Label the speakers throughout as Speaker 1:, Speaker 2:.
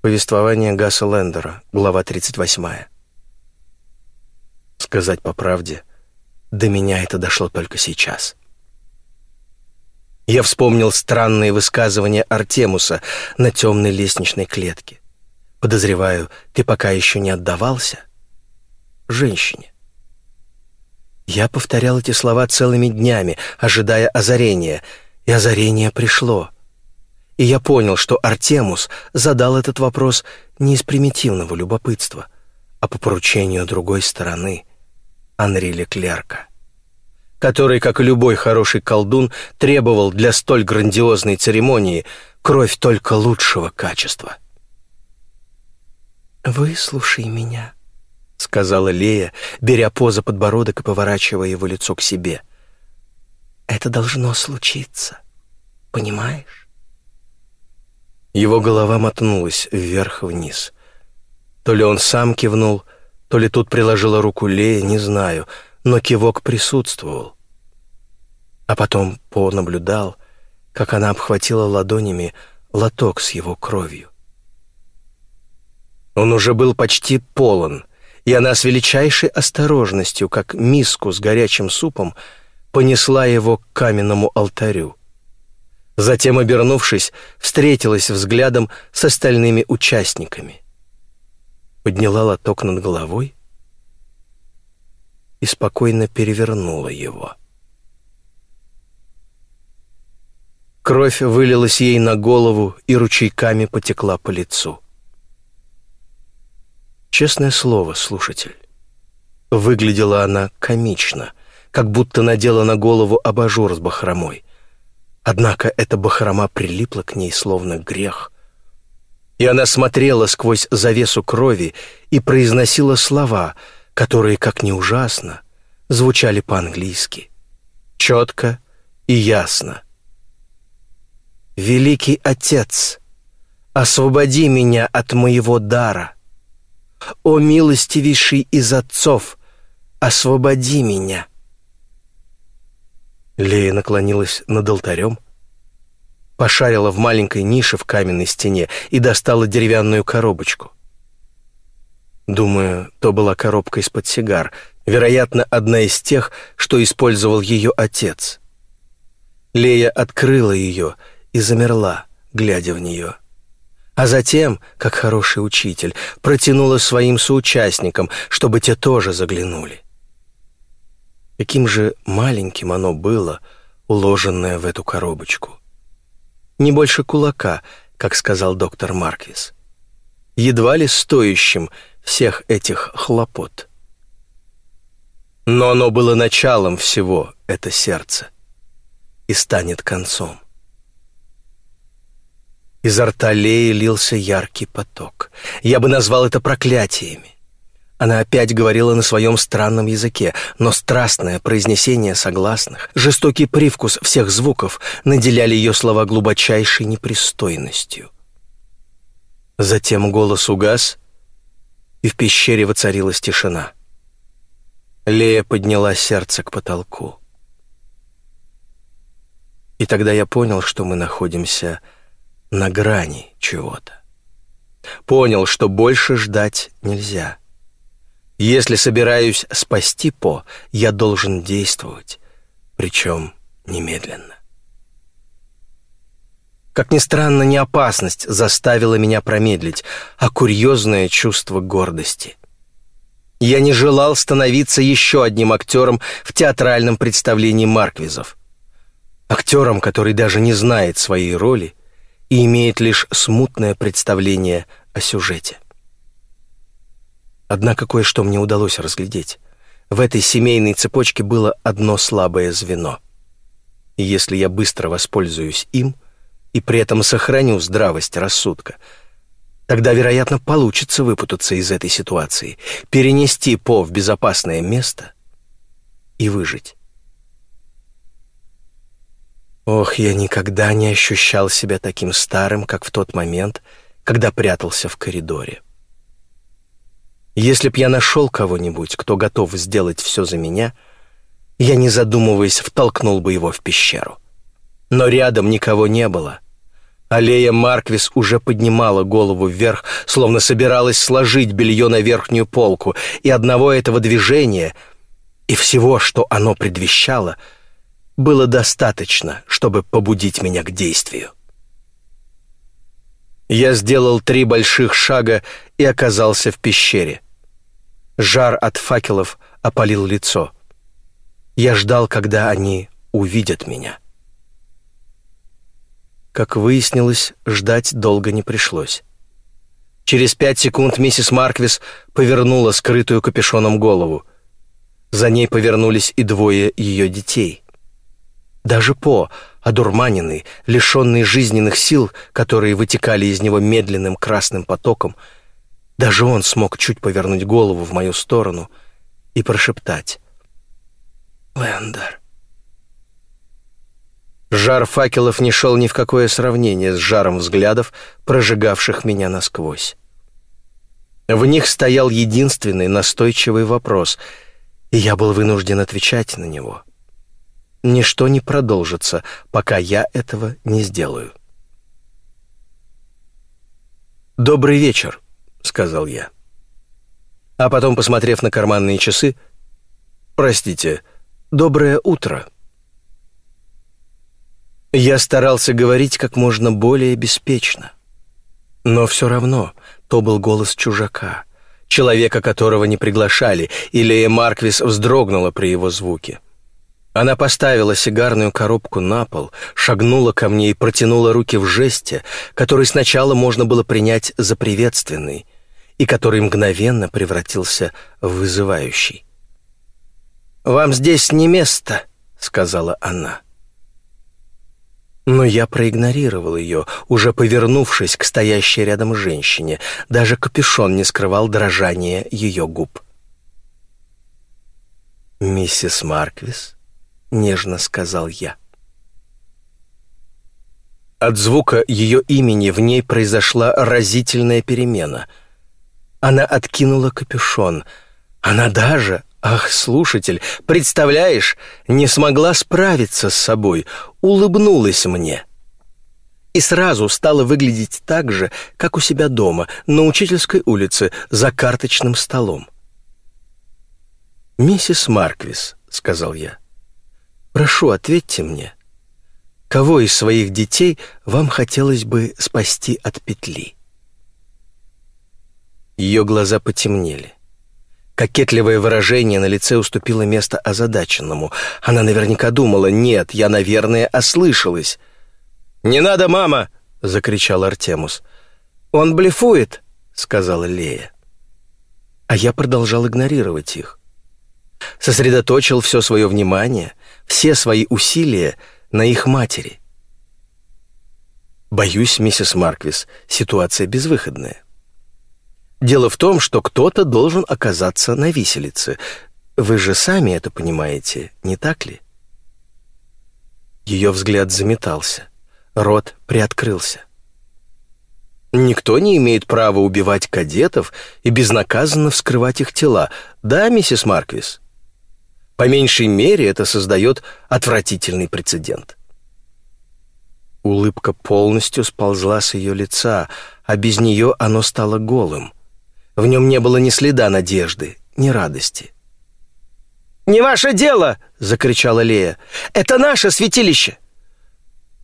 Speaker 1: Повествование Гасса Лендера, глава 38. Сказать по правде, до меня это дошло только сейчас. Я вспомнил странные высказывания Артемуса на темной лестничной клетке. Подозреваю, ты пока еще не отдавался? Женщине. Я повторял эти слова целыми днями, ожидая озарения, и озарение пришло — и я понял, что Артемус задал этот вопрос не из примитивного любопытства, а по поручению другой стороны, Анри Леклерка, который, как и любой хороший колдун, требовал для столь грандиозной церемонии кровь только лучшего качества. «Выслушай меня», — сказала Лея, беря поза подбородок и поворачивая его лицо к себе. «Это должно случиться, понимаешь?» Его голова мотнулась вверх-вниз. То ли он сам кивнул, то ли тут приложила руку Лея, не знаю, но кивок присутствовал. А потом понаблюдал, как она обхватила ладонями лоток с его кровью. Он уже был почти полон, и она с величайшей осторожностью, как миску с горячим супом, понесла его к каменному алтарю. Затем, обернувшись, встретилась взглядом с остальными участниками. Подняла лоток над головой и спокойно перевернула его. Кровь вылилась ей на голову и ручейками потекла по лицу. Честное слово, слушатель, выглядела она комично, как будто надела на голову абажур с бахромой. Однако эта бахрома прилипла к ней словно грех. И она смотрела сквозь завесу крови и произносила слова, которые, как ни ужасно, звучали по-английски. Четко и ясно. «Великий Отец, освободи меня от моего дара. О милостивейший из отцов, освободи меня». Лея наклонилась над алтарем, пошарила в маленькой нише в каменной стене и достала деревянную коробочку. Думаю, то была коробка из-под сигар, вероятно, одна из тех, что использовал ее отец. Лея открыла ее и замерла, глядя в нее. А затем, как хороший учитель, протянула своим соучастникам, чтобы те тоже заглянули. Каким же маленьким оно было, уложенное в эту коробочку. Не больше кулака, как сказал доктор Марквис. Едва ли стоящим всех этих хлопот. Но оно было началом всего, это сердце, и станет концом. Изо рта Леи лился яркий поток. Я бы назвал это проклятиями. Она опять говорила на своем странном языке, но страстное произнесение согласных, жестокий привкус всех звуков наделяли ее слова глубочайшей непристойностью. Затем голос угас, и в пещере воцарилась тишина. Лея подняла сердце к потолку. И тогда я понял, что мы находимся на грани чего-то. Понял, что больше ждать нельзя — если собираюсь спасти По, я должен действовать, причем немедленно. Как ни странно, не опасность заставила меня промедлить, а курьезное чувство гордости. Я не желал становиться еще одним актером в театральном представлении Марквизов. Актером, который даже не знает своей роли и имеет лишь смутное представление о сюжете. Однако кое-что мне удалось разглядеть. В этой семейной цепочке было одно слабое звено. И если я быстро воспользуюсь им и при этом сохраню здравость рассудка, тогда, вероятно, получится выпутаться из этой ситуации, перенести По в безопасное место и выжить. Ох, я никогда не ощущал себя таким старым, как в тот момент, когда прятался в коридоре. Если б я нашел кого-нибудь, кто готов сделать все за меня, я, не задумываясь, втолкнул бы его в пещеру. Но рядом никого не было. Аллея Марквис уже поднимала голову вверх, словно собиралась сложить белье на верхнюю полку, и одного этого движения и всего, что оно предвещало, было достаточно, чтобы побудить меня к действию. Я сделал три больших шага и оказался в пещере. Жар от факелов опалил лицо. Я ждал, когда они увидят меня. Как выяснилось, ждать долго не пришлось. Через пять секунд миссис Марквис повернула скрытую капюшоном голову. За ней повернулись и двое ее детей. Даже По, одурманенный, лишенный жизненных сил, которые вытекали из него медленным красным потоком, даже он смог чуть повернуть голову в мою сторону и прошептать «Лендер». Жар факелов не шел ни в какое сравнение с жаром взглядов, прожигавших меня насквозь. В них стоял единственный настойчивый вопрос, и я был вынужден отвечать на него. Ничто не продолжится, пока я этого не сделаю. «Добрый вечер», — сказал я. А потом, посмотрев на карманные часы, «Простите, доброе утро». Я старался говорить как можно более беспечно. Но все равно то был голос чужака, человека, которого не приглашали, и Лея Марквис вздрогнула при его звуке. Она поставила сигарную коробку на пол, шагнула ко мне и протянула руки в жесте, который сначала можно было принять за приветственный, и который мгновенно превратился в вызывающий. «Вам здесь не место», — сказала она. Но я проигнорировал ее, уже повернувшись к стоящей рядом женщине. Даже капюшон не скрывал дрожание ее губ. «Миссис Марквис?» — нежно сказал я. От звука ее имени в ней произошла разительная перемена. Она откинула капюшон. Она даже Ах, слушатель, представляешь, не смогла справиться с собой, улыбнулась мне. И сразу стала выглядеть так же, как у себя дома, на учительской улице, за карточным столом. «Миссис Марквис», — сказал я, — «прошу, ответьте мне, кого из своих детей вам хотелось бы спасти от петли?» Ее глаза потемнели. Кокетливое выражение на лице уступило место озадаченному. Она наверняка думала, нет, я, наверное, ослышалась. «Не надо, мама!» — закричал Артемус. «Он блефует!» — сказала Лея. А я продолжал игнорировать их. Сосредоточил все свое внимание, все свои усилия на их матери. Боюсь, миссис Марквис, ситуация безвыходная. Дело в том, что кто-то должен оказаться на виселице. Вы же сами это понимаете, не так ли? Ее взгляд заметался. Рот приоткрылся. Никто не имеет права убивать кадетов и безнаказанно вскрывать их тела. Да, миссис Марквис? По меньшей мере это создает отвратительный прецедент. Улыбка полностью сползла с ее лица, а без нее оно стало голым. В нем не было ни следа надежды, ни радости. «Не ваше дело!» — закричала Лея. «Это наше святилище!»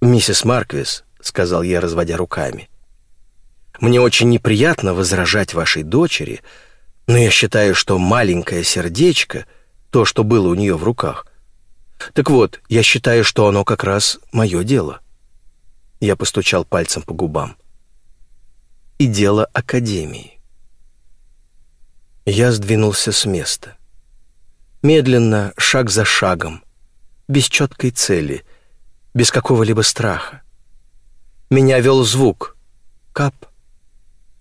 Speaker 1: «Миссис Марквис», — сказал я, разводя руками, «мне очень неприятно возражать вашей дочери, но я считаю, что маленькое сердечко, то, что было у нее в руках, так вот, я считаю, что оно как раз мое дело». Я постучал пальцем по губам. «И дело Академии». Я сдвинулся с места. Медленно, шаг за шагом, без четкой цели, без какого-либо страха. Меня вел звук. Кап,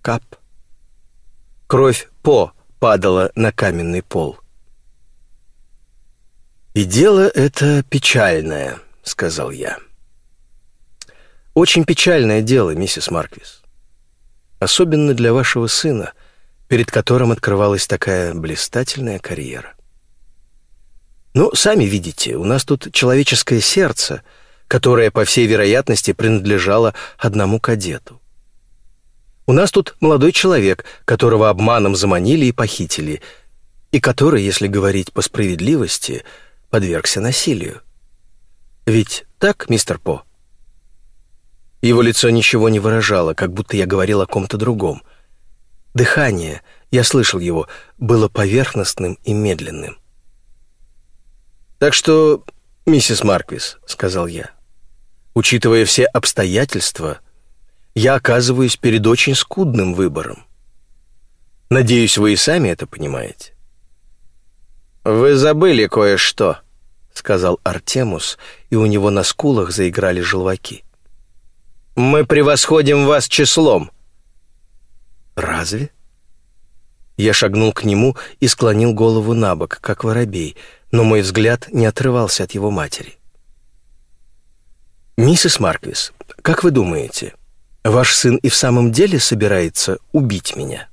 Speaker 1: кап. Кровь по падала на каменный пол. «И дело это печальное», — сказал я. «Очень печальное дело, миссис Марквис. Особенно для вашего сына — перед которым открывалась такая блистательная карьера. Ну, сами видите, у нас тут человеческое сердце, которая, по всей вероятности, принадлежала одному кадету. У нас тут молодой человек, которого обманом заманили и похитили, и который, если говорить по справедливости, подвергся насилию. Ведь так, мистер По?» Его лицо ничего не выражало, как будто я говорил о ком-то другом. Дыхание, я слышал его, было поверхностным и медленным. «Так что, миссис Марквис», — сказал я, — «учитывая все обстоятельства, я оказываюсь перед очень скудным выбором. Надеюсь, вы и сами это понимаете». «Вы забыли кое-что», — сказал Артемус, и у него на скулах заиграли желваки. Мы превосходим вас числом». «Разве?» Я шагнул к нему и склонил голову на бок, как воробей, но мой взгляд не отрывался от его матери. «Миссис Марквис, как вы думаете, ваш сын и в самом деле собирается убить меня?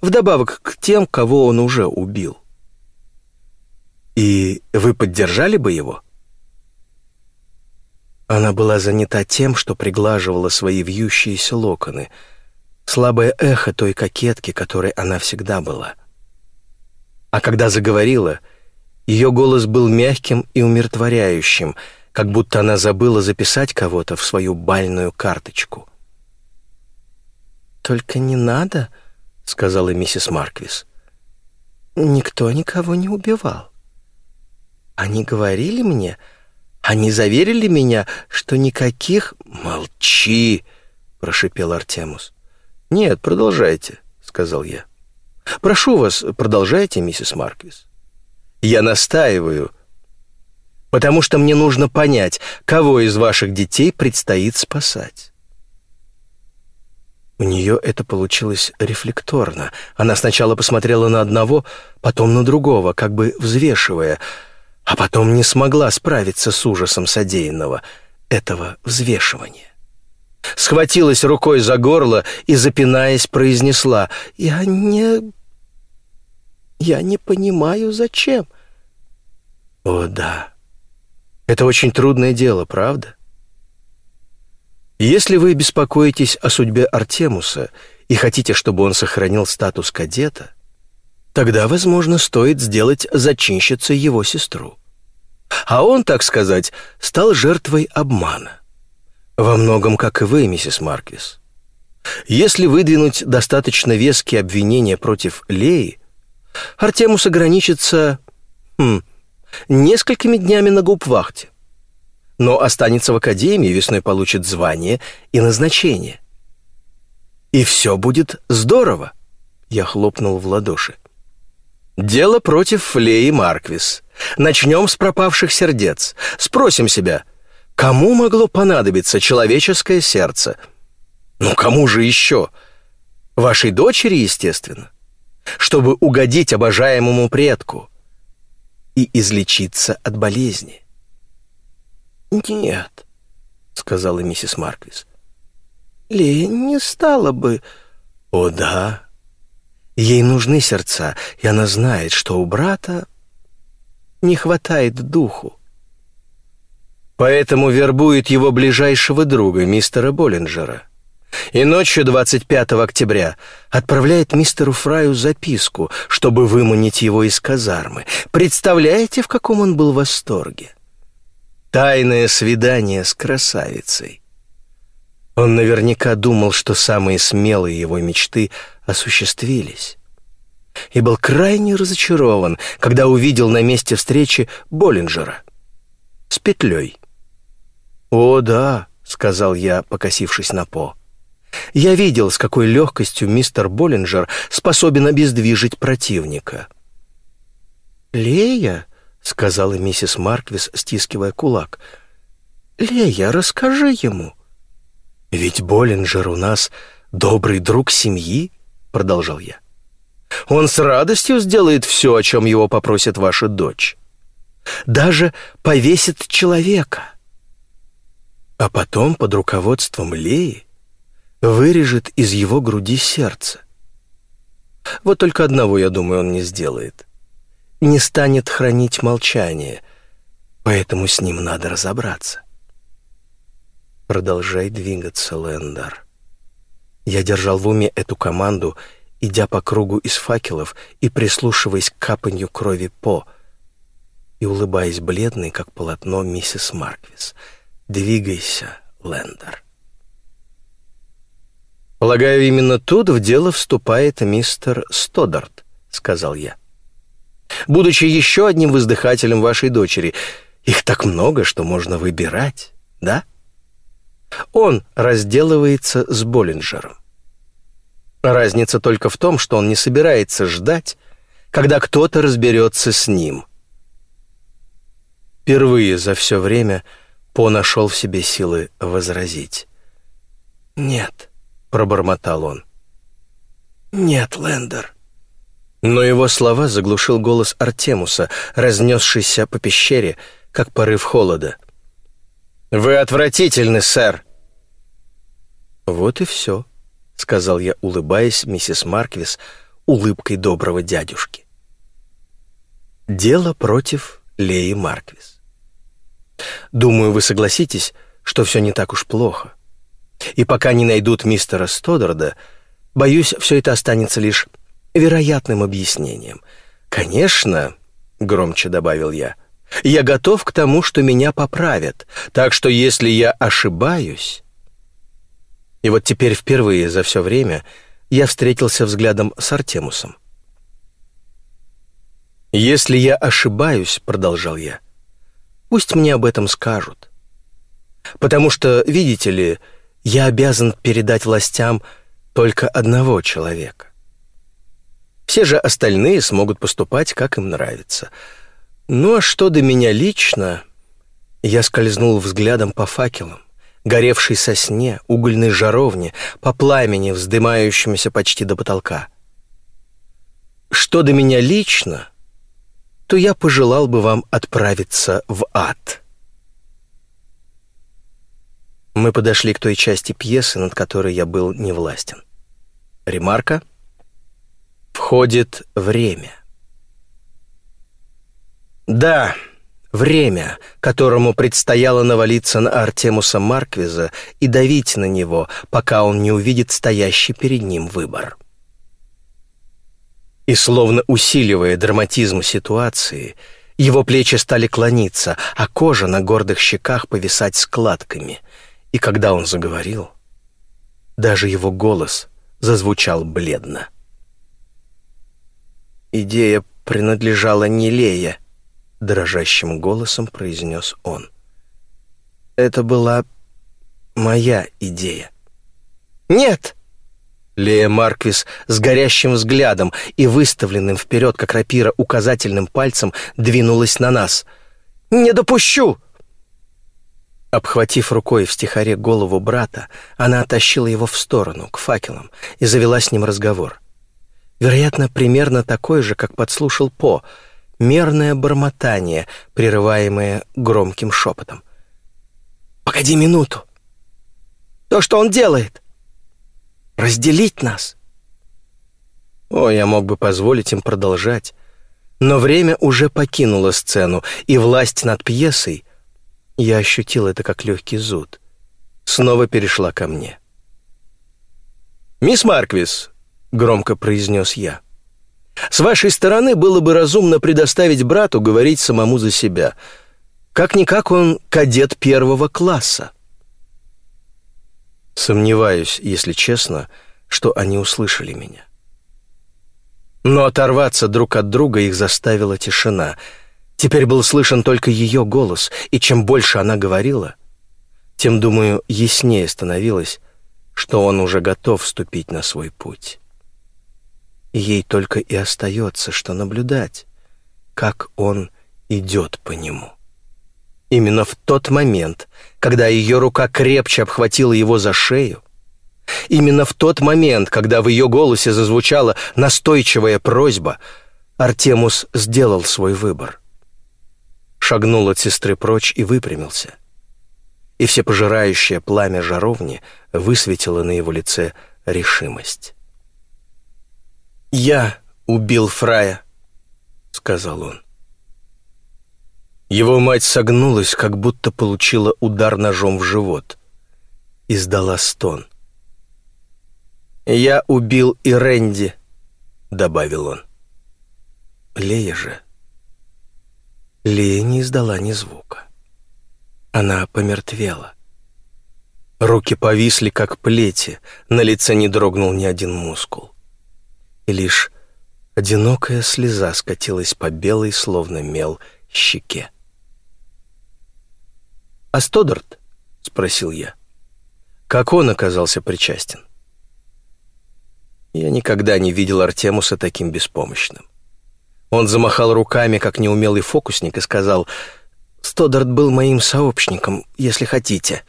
Speaker 1: Вдобавок к тем, кого он уже убил. И вы поддержали бы его?» Она была занята тем, что приглаживала свои вьющиеся локоны, слабое эхо той кокетки, которой она всегда была. А когда заговорила, ее голос был мягким и умиротворяющим, как будто она забыла записать кого-то в свою бальную карточку. «Только не надо», — сказала миссис Марквис. «Никто никого не убивал. Они говорили мне, они заверили меня, что никаких... Молчи, прошипел Артемус. Нет, продолжайте, сказал я. Прошу вас, продолжайте, миссис Марквис. Я настаиваю, потому что мне нужно понять, кого из ваших детей предстоит спасать. У нее это получилось рефлекторно. Она сначала посмотрела на одного, потом на другого, как бы взвешивая — а потом не смогла справиться с ужасом содеянного, этого взвешивания. Схватилась рукой за горло и, запинаясь, произнесла «Я не... я не понимаю, зачем». О, да. Это очень трудное дело, правда? Если вы беспокоитесь о судьбе Артемуса и хотите, чтобы он сохранил статус кадета, Тогда, возможно, стоит сделать зачинщицей его сестру. А он, так сказать, стал жертвой обмана. Во многом, как и вы, миссис Маркис. Если выдвинуть достаточно веские обвинения против Леи, Артемус ограничится хм, несколькими днями на губвахте, но останется в академии, весной получит звание и назначение. И все будет здорово. Я хлопнул в ладоши. Дело против Флеи Марквис. Начнем с пропавших сердец. Спросим себя, кому могло понадобиться человеческое сердце? Ну, кому же еще? Вашей дочери, естественно. Чтобы угодить обожаемому предку и излечиться от болезни. «Нет», — сказала миссис Марквис. «Лея не стала бы...» «О да, Ей нужны сердца, и она знает, что у брата не хватает духу. Поэтому вербует его ближайшего друга, мистера Боллинджера. И ночью 25 октября отправляет мистеру Фраю записку, чтобы выманить его из казармы. Представляете, в каком он был восторге? Тайное свидание с красавицей. Он наверняка думал, что самые смелые его мечты осуществились. И был крайне разочарован, когда увидел на месте встречи Боллинджера с петлей. «О, да», — сказал я, покосившись на По. «Я видел, с какой легкостью мистер Боллинджер способен обездвижить противника». «Лея», — сказала миссис Марквис, стискивая кулак, — «Лея, расскажи ему». «Ведь Боллинджер у нас добрый друг семьи», продолжал я. Он с радостью сделает все, о чем его попросит ваша дочь. Даже повесит человека. А потом под руководством Леи вырежет из его груди сердце. Вот только одного, я думаю, он не сделает. Не станет хранить молчание, поэтому с ним надо разобраться. Продолжай двигаться, Лендер. Я держал в уме эту команду, идя по кругу из факелов и прислушиваясь к капанью крови По и улыбаясь бледной, как полотно миссис Марквис. «Двигайся, Лендер». «Полагаю, именно тут в дело вступает мистер Стодарт», — сказал я. «Будучи еще одним воздыхателем вашей дочери, их так много, что можно выбирать, да?» Он разделывается с Боллинджером. Разница только в том, что он не собирается ждать, когда кто-то разберется с ним. Впервые за все время По нашел в себе силы возразить. «Нет», — пробормотал он. «Нет, Лендер». Но его слова заглушил голос Артемуса, разнесшийся по пещере, как порыв холода. «Вы отвратительны, сэр!» «Вот и все», — сказал я, улыбаясь миссис Марквис улыбкой доброго дядюшки. Дело против Леи Марквис. Думаю, вы согласитесь, что все не так уж плохо. И пока не найдут мистера Стодарда, боюсь, все это останется лишь вероятным объяснением. Конечно, — громче добавил я, — я готов к тому, что меня поправят, так что если я ошибаюсь, и вот теперь впервые за все время я встретился взглядом с Артемусом. «Если я ошибаюсь», — продолжал я, — «пусть мне об этом скажут. Потому что, видите ли, я обязан передать властям только одного человека. Все же остальные смогут поступать, как им нравится. Ну а что до меня лично...» Я скользнул взглядом по факелам горевшей сосне, угольной жаровне, по пламени, вздымающемуся почти до потолка. Что до меня лично, то я пожелал бы вам отправиться в ад. Мы подошли к той части пьесы, над которой я был невластен. Ремарка. Входит время. Да, Время, которому предстояло навалиться на Артемуса Марквиза и давить на него, пока он не увидит стоящий перед ним выбор. И словно усиливая драматизм ситуации, его плечи стали клониться, а кожа на гордых щеках повисать складками. И когда он заговорил, даже его голос зазвучал бледно. Идея принадлежала не Лее, дрожащим голосом произнес он. Это была моя идея. Нет! Лея Марквис с горящим взглядом и выставленным вперед, как рапира, указательным пальцем двинулась на нас. «Не допущу!» Обхватив рукой в стихаре голову брата, она оттащила его в сторону, к факелам, и завела с ним разговор. Вероятно, примерно такой же, как подслушал По — мерное бормотание, прерываемое громким шепотом. «Погоди минуту! То, что он делает! Разделить нас!» О, я мог бы позволить им продолжать, но время уже покинуло сцену, и власть над пьесой, я ощутил это как легкий зуд, снова перешла ко мне. «Мисс Марквис», — громко произнес я, — с вашей стороны было бы разумно предоставить брату говорить самому за себя. Как-никак он кадет первого класса. Сомневаюсь, если честно, что они услышали меня. Но оторваться друг от друга их заставила тишина. Теперь был слышен только ее голос, и чем больше она говорила, тем, думаю, яснее становилось, что он уже готов вступить на свой путь. Ей только и остается, что наблюдать, как он идет по нему. Именно в тот момент, когда ее рука крепче обхватила его за шею, именно в тот момент, когда в ее голосе зазвучала настойчивая просьба, Артемус сделал свой выбор. Шагнул от сестры прочь и выпрямился. И всепожирающее пламя жаровни высветило на его лице решимость. «Я убил Фрая», — сказал он. Его мать согнулась, как будто получила удар ножом в живот. издала стон. «Я убил и Рэнди», — добавил он. Лея же... Лея не издала ни звука. Она помертвела. Руки повисли, как плети, на лице не дрогнул ни один мускул. И лишь одинокая слеза скатилась по белой, словно мел, щеке. «А Стодарт?» — спросил я. «Как он оказался причастен?» Я никогда не видел Артемуса таким беспомощным. Он замахал руками, как неумелый фокусник, и сказал, «Стодарт был моим сообщником, если хотите».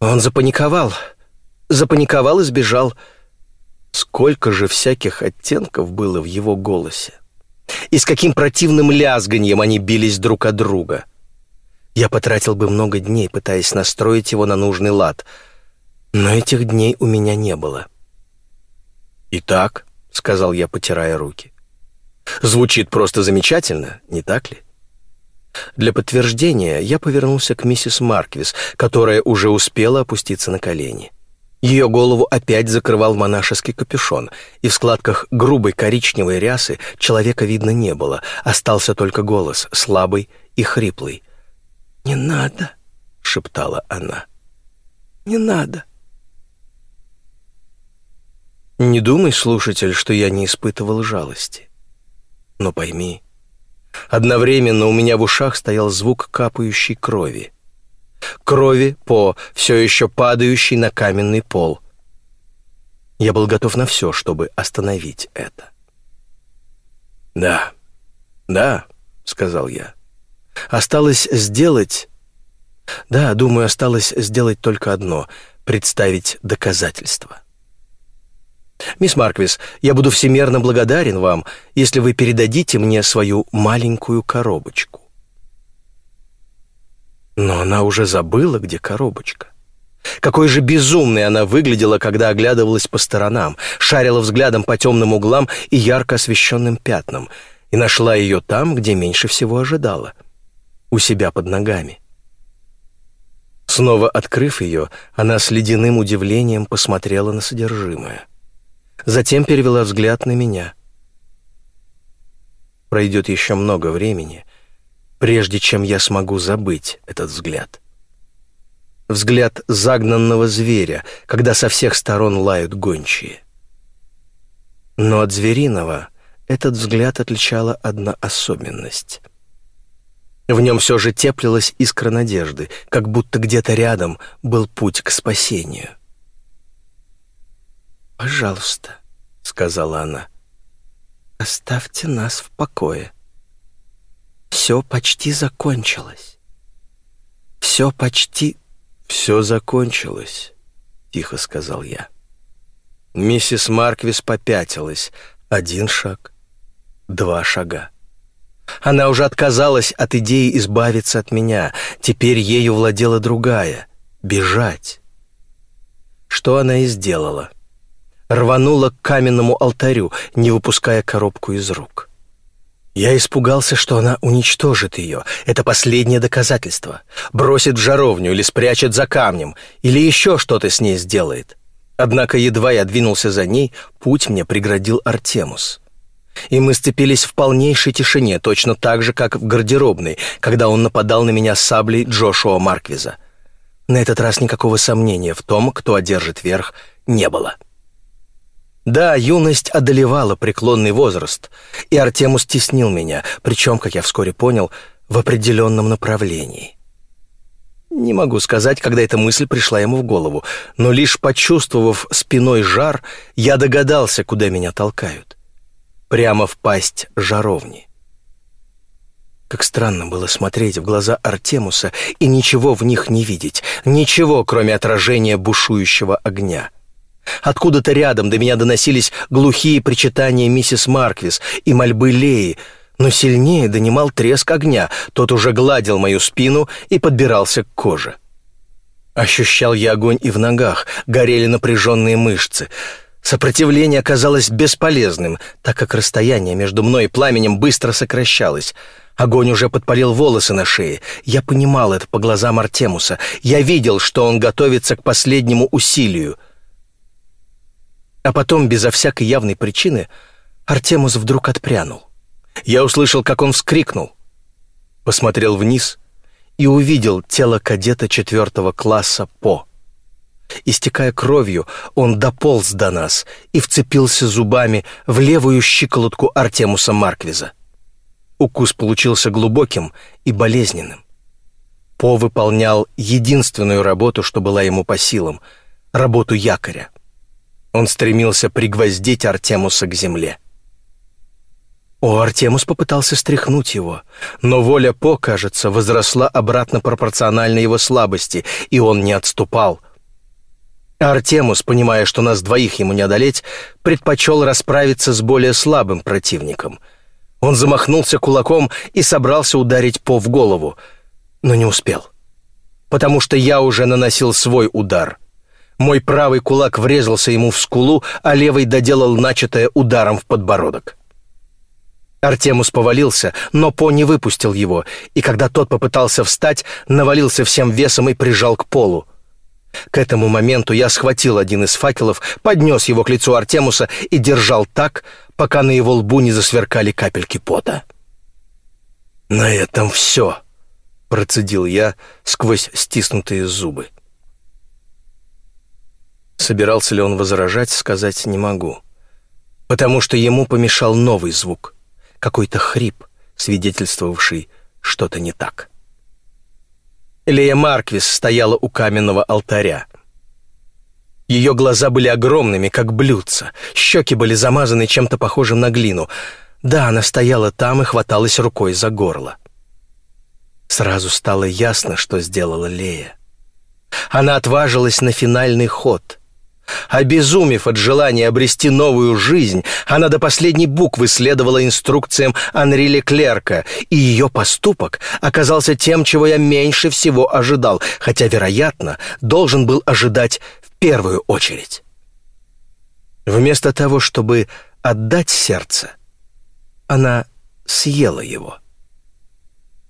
Speaker 1: Он запаниковал. Запаниковал и сбежал. Сколько же всяких оттенков было в его голосе. И с каким противным лязганьем они бились друг от друга. Я потратил бы много дней, пытаясь настроить его на нужный лад. Но этих дней у меня не было. «Итак», — сказал я, потирая руки, — «звучит просто замечательно, не так ли?» Для подтверждения я повернулся к миссис Марквис, которая уже успела опуститься на колени. Ее голову опять закрывал монашеский капюшон, и в складках грубой коричневой рясы человека видно не было, остался только голос, слабый и хриплый. «Не надо», — шептала она. «Не надо». Не думай, слушатель, что я не испытывал жалости. Но пойми, Одновременно у меня в ушах стоял звук капающей крови. Крови по все еще падающей на каменный пол. Я был готов на все, чтобы остановить это. «Да, да», — сказал я. «Осталось сделать...» «Да, думаю, осталось сделать только одно — представить доказательства». «Мисс Марквис, я буду всемерно благодарен вам, если вы передадите мне свою маленькую коробочку». Но она уже забыла, где коробочка. Какой же безумной она выглядела, когда оглядывалась по сторонам, шарила взглядом по темным углам и ярко освещенным пятнам, и нашла ее там, где меньше всего ожидала — у себя под ногами. Снова открыв ее, она с ледяным удивлением посмотрела на содержимое — затем перевела взгляд на меня. Пройдет еще много времени, прежде чем я смогу забыть этот взгляд. Взгляд загнанного зверя, когда со всех сторон лают гончие. Но от звериного этот взгляд отличала одна особенность. В нем все же теплилась искра надежды, как будто где-то рядом был путь к спасению. «Пожалуйста», — сказала она, — «оставьте нас в покое. Все почти закончилось. Все почти...» «Все закончилось», — тихо сказал я. Миссис Марквис попятилась. Один шаг, два шага. Она уже отказалась от идеи избавиться от меня. Теперь ею владела другая — бежать. Что она и сделала рванула к каменному алтарю, не выпуская коробку из рук. Я испугался, что она уничтожит ее. Это последнее доказательство. Бросит в жаровню или спрячет за камнем, или еще что-то с ней сделает. Однако едва я двинулся за ней, путь мне преградил Артемус. И мы сцепились в полнейшей тишине, точно так же, как в гардеробной, когда он нападал на меня саблей Джошуа Марквиза. На этот раз никакого сомнения в том, кто одержит верх, не было. Да, юность одолевала преклонный возраст, и Артемус теснил меня, причем, как я вскоре понял, в определенном направлении. Не могу сказать, когда эта мысль пришла ему в голову, но лишь почувствовав спиной жар, я догадался, куда меня толкают. Прямо в пасть жаровни. Как странно было смотреть в глаза Артемуса и ничего в них не видеть, ничего, кроме отражения бушующего огня — Откуда-то рядом до меня доносились глухие причитания миссис Марквис и мольбы Леи, но сильнее донимал треск огня, тот уже гладил мою спину и подбирался к коже. Ощущал я огонь и в ногах, горели напряженные мышцы. Сопротивление оказалось бесполезным, так как расстояние между мной и пламенем быстро сокращалось, Огонь уже подпалил волосы на шее. Я понимал это по глазам Артемуса. Я видел, что он готовится к последнему усилию. А потом, безо всякой явной причины, Артемус вдруг отпрянул. Я услышал, как он вскрикнул. Посмотрел вниз и увидел тело кадета четвертого класса По. Истекая кровью, он дополз до нас и вцепился зубами в левую щиколотку Артемуса Марквиза. Укус получился глубоким и болезненным. По выполнял единственную работу, что была ему по силам — работу якоря. Он стремился пригвоздить Артемуса к земле. О, Артемус попытался стряхнуть его, но воля По, кажется, возросла обратно пропорционально его слабости, и он не отступал. Артемус, понимая, что нас двоих ему не одолеть, предпочел расправиться с более слабым противником — он замахнулся кулаком и собрался ударить По в голову, но не успел. Потому что я уже наносил свой удар. Мой правый кулак врезался ему в скулу, а левый доделал начатое ударом в подбородок. Артемус повалился, но По не выпустил его, и когда тот попытался встать, навалился всем весом и прижал к полу. К этому моменту я схватил один из факелов, поднес его к лицу Артемуса и держал так, пока на его лбу не засверкали капельки пота. «На этом все», — процедил я сквозь стиснутые зубы. Собирался ли он возражать, сказать не могу, потому что ему помешал новый звук, какой-то хрип, свидетельствовавший что-то не так. Лея Марквис стояла у каменного алтаря. Ее глаза были огромными, как блюдца, щеки были замазаны чем-то похожим на глину. Да, она стояла там и хваталась рукой за горло. Сразу стало ясно, что сделала Лея. Она отважилась на финальный ход. Обезумев от желания обрести новую жизнь, она до последней буквы следовала инструкциям Анри Леклерка, и ее поступок оказался тем, чего я меньше всего ожидал, хотя, вероятно, должен был ожидать первую очередь. Вместо того, чтобы отдать сердце, она съела его,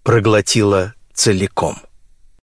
Speaker 1: проглотила целиком.